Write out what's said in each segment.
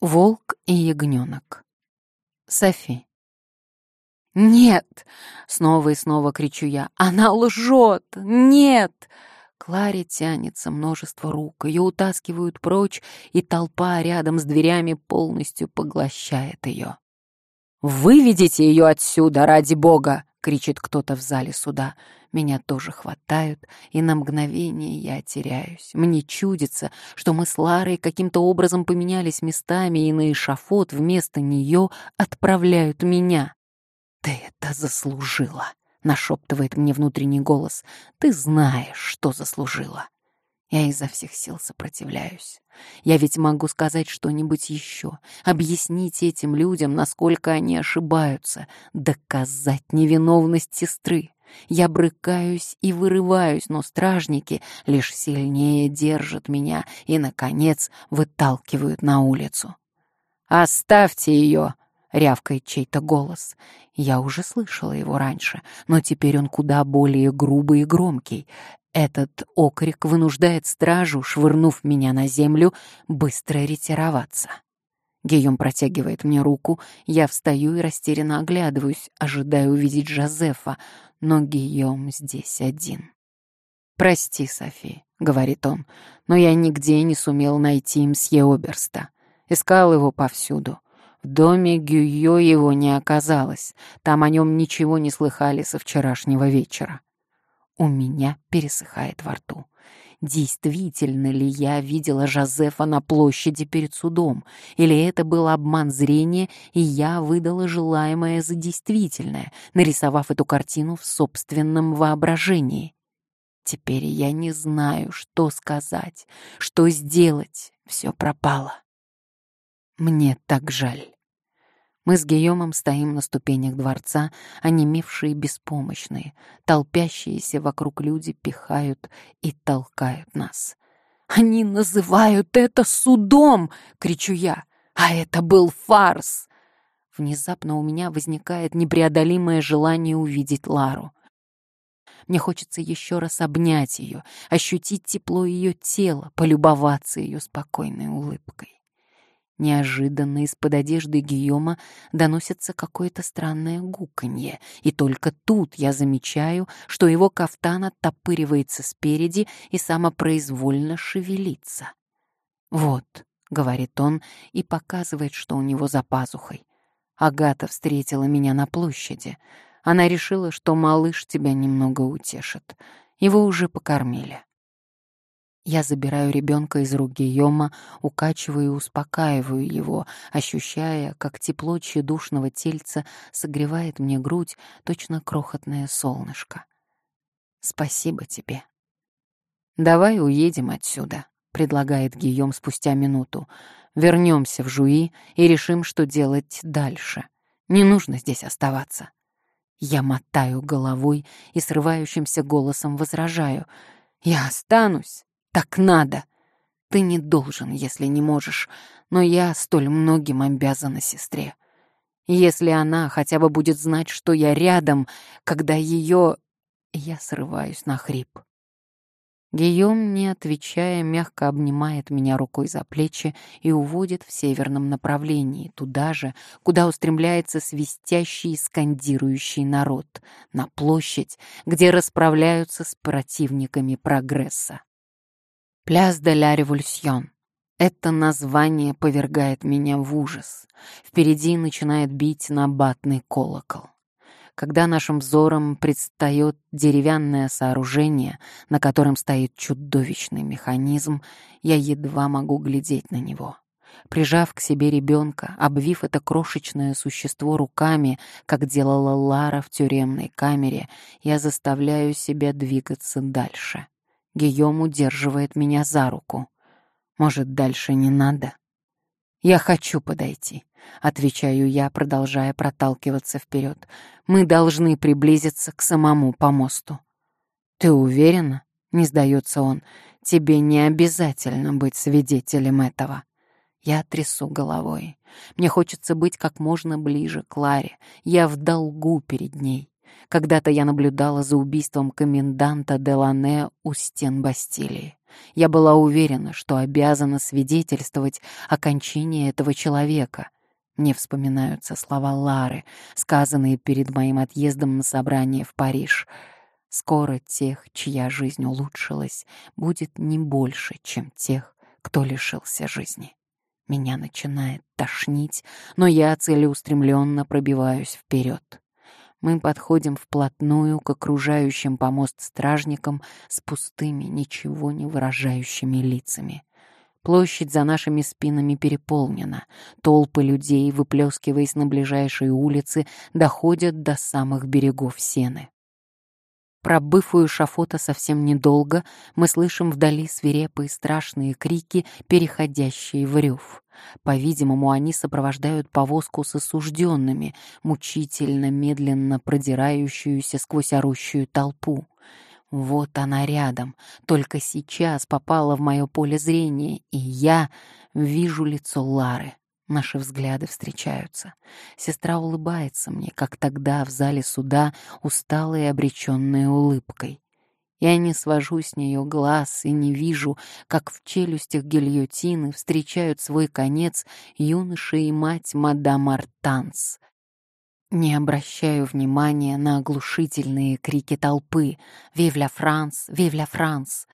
Волк и ягненок. Софи. «Нет!» — снова и снова кричу я. «Она лжет! Нет!» Кларе тянется множество рук, ее утаскивают прочь, и толпа рядом с дверями полностью поглощает ее. «Выведите ее отсюда, ради бога!» — кричит кто-то в зале суда. Меня тоже хватают, и на мгновение я теряюсь. Мне чудится, что мы с Ларой каким-то образом поменялись местами, и на эшафот вместо нее отправляют меня. «Ты это заслужила!» — нашептывает мне внутренний голос. «Ты знаешь, что заслужила!» Я изо всех сил сопротивляюсь. Я ведь могу сказать что-нибудь еще, объяснить этим людям, насколько они ошибаются, доказать невиновность сестры. Я брыкаюсь и вырываюсь, но стражники лишь сильнее держат меня и, наконец, выталкивают на улицу. «Оставьте ее!» — рявкает чей-то голос. Я уже слышала его раньше, но теперь он куда более грубый и громкий. Этот окрик вынуждает стражу, швырнув меня на землю, быстро ретироваться. Гийом протягивает мне руку, я встаю и растерянно оглядываюсь, ожидая увидеть Жозефа, но Гийом здесь один. «Прости, Софи», — говорит он, — «но я нигде не сумел найти мсье Оберста. Искал его повсюду. В доме Гюйо его не оказалось, там о нем ничего не слыхали со вчерашнего вечера. У меня пересыхает во рту. Действительно ли я видела Жозефа на площади перед судом? Или это был обман зрения, и я выдала желаемое за действительное, нарисовав эту картину в собственном воображении? Теперь я не знаю, что сказать, что сделать. Все пропало. Мне так жаль. Мы с Гийомом стоим на ступенях дворца, онемевшие беспомощные. Толпящиеся вокруг люди пихают и толкают нас. «Они называют это судом!» — кричу я. «А это был фарс!» Внезапно у меня возникает непреодолимое желание увидеть Лару. Мне хочется еще раз обнять ее, ощутить тепло ее тела, полюбоваться ее спокойной улыбкой. Неожиданно из-под одежды Гийома доносится какое-то странное гуканье, и только тут я замечаю, что его кафтан оттопыривается спереди и самопроизвольно шевелится. «Вот», — говорит он и показывает, что у него за пазухой. «Агата встретила меня на площади. Она решила, что малыш тебя немного утешит. Его уже покормили». Я забираю ребенка из рук Гийома, укачиваю и успокаиваю его, ощущая, как тепло тщедушного тельца согревает мне грудь, точно крохотное солнышко. Спасибо тебе. Давай уедем отсюда, предлагает Гийом спустя минуту. Вернемся в Жуи и решим, что делать дальше. Не нужно здесь оставаться. Я мотаю головой и срывающимся голосом возражаю. Я останусь. Так надо. Ты не должен, если не можешь, но я столь многим обязана сестре. Если она хотя бы будет знать, что я рядом, когда ее... Я срываюсь на хрип. Гийом, не отвечая, мягко обнимает меня рукой за плечи и уводит в северном направлении, туда же, куда устремляется свистящий и скандирующий народ, на площадь, где расправляются с противниками прогресса. «Пляс де ла революцион». Это название повергает меня в ужас. Впереди начинает бить набатный колокол. Когда нашим взором предстает деревянное сооружение, на котором стоит чудовищный механизм, я едва могу глядеть на него. Прижав к себе ребенка, обвив это крошечное существо руками, как делала Лара в тюремной камере, я заставляю себя двигаться дальше. Гийом удерживает меня за руку. Может, дальше не надо? Я хочу подойти, отвечаю я, продолжая проталкиваться вперед. Мы должны приблизиться к самому помосту. Ты уверена? Не сдается он. Тебе не обязательно быть свидетелем этого. Я трясу головой. Мне хочется быть как можно ближе к Ларе. Я в долгу перед ней. Когда-то я наблюдала за убийством коменданта Делане у стен Бастилии. Я была уверена, что обязана свидетельствовать о кончине этого человека. Мне вспоминаются слова Лары, сказанные перед моим отъездом на собрание в Париж. Скоро тех, чья жизнь улучшилась, будет не больше, чем тех, кто лишился жизни. Меня начинает тошнить, но я целеустремленно пробиваюсь вперед. Мы подходим вплотную к окружающим помост стражникам с пустыми, ничего не выражающими лицами. Площадь за нашими спинами переполнена. Толпы людей, выплескиваясь на ближайшие улицы, доходят до самых берегов Сены. Пробыв у эшафота совсем недолго, мы слышим вдали свирепые страшные крики, переходящие в рев. По-видимому, они сопровождают повозку с осужденными, мучительно, медленно продирающуюся сквозь орущую толпу. Вот она рядом, только сейчас попала в мое поле зрения, и я вижу лицо Лары. Наши взгляды встречаются. Сестра улыбается мне, как тогда в зале суда, усталой и обреченной улыбкой. Я не свожу с нее глаз и не вижу, как в челюстях гильотины встречают свой конец юноша и мать мадам Артанс. Не обращаю внимания на оглушительные крики толпы «Вив ля Франс! Вив ля Франс!».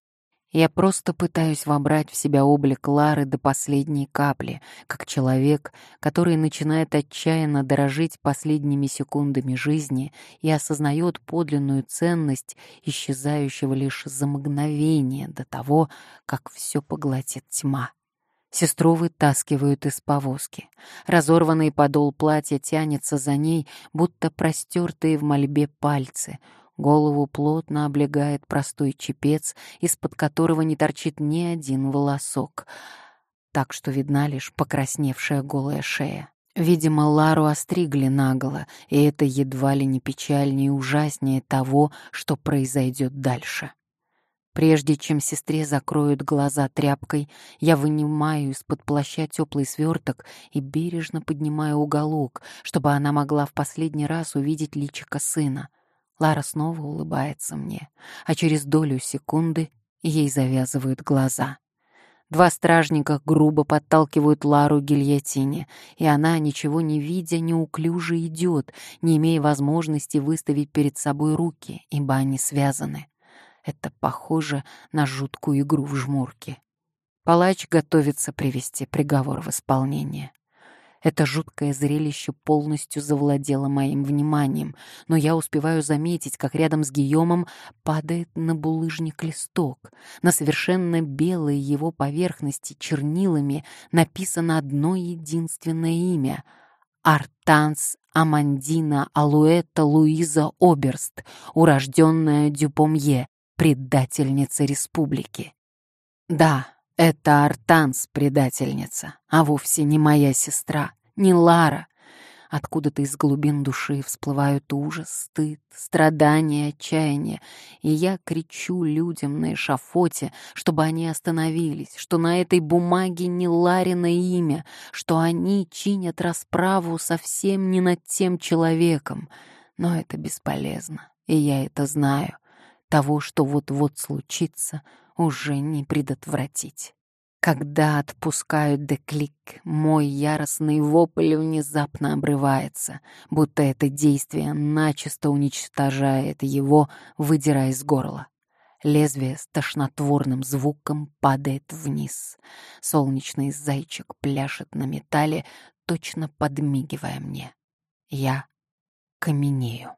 Я просто пытаюсь вобрать в себя облик Лары до последней капли, как человек, который начинает отчаянно дорожить последними секундами жизни и осознает подлинную ценность исчезающего лишь за мгновение до того, как все поглотит тьма. Сестру вытаскивают из повозки. Разорванный подол платья тянется за ней, будто простертые в мольбе пальцы. Голову плотно облегает простой чепец, из-под которого не торчит ни один волосок, так что видна лишь покрасневшая голая шея. Видимо, Лару остригли наголо, и это едва ли не печальнее и ужаснее того, что произойдет дальше. Прежде чем сестре закроют глаза тряпкой, я вынимаю из-под плаща теплый сверток и бережно поднимаю уголок, чтобы она могла в последний раз увидеть личико сына. Лара снова улыбается мне, а через долю секунды ей завязывают глаза. Два стражника грубо подталкивают Лару гильотине, и она, ничего не видя, неуклюже идет, не имея возможности выставить перед собой руки, ибо они связаны. Это похоже на жуткую игру в жмурки. Палач готовится привести приговор в исполнение. Это жуткое зрелище полностью завладело моим вниманием, но я успеваю заметить, как рядом с Гийомом падает на булыжник листок. На совершенно белой его поверхности чернилами написано одно единственное имя — Артанс Амандина Алуэта Луиза Оберст, урожденная Дюпомье, предательница республики. Да, это Артанс предательница, а вовсе не моя сестра, не Лара. Откуда-то из глубин души всплывают ужас, стыд, страдания, отчаяние, и я кричу людям на эшафоте, чтобы они остановились, что на этой бумаге не Ларина имя, что они чинят расправу совсем не над тем человеком. Но это бесполезно, и я это знаю. Того, что вот-вот случится, уже не предотвратить. Когда отпускают деклик, мой яростный вопль внезапно обрывается, будто это действие начисто уничтожает его, выдирая из горла. Лезвие с тошнотворным звуком падает вниз. Солнечный зайчик пляшет на металле, точно подмигивая мне. Я каменею.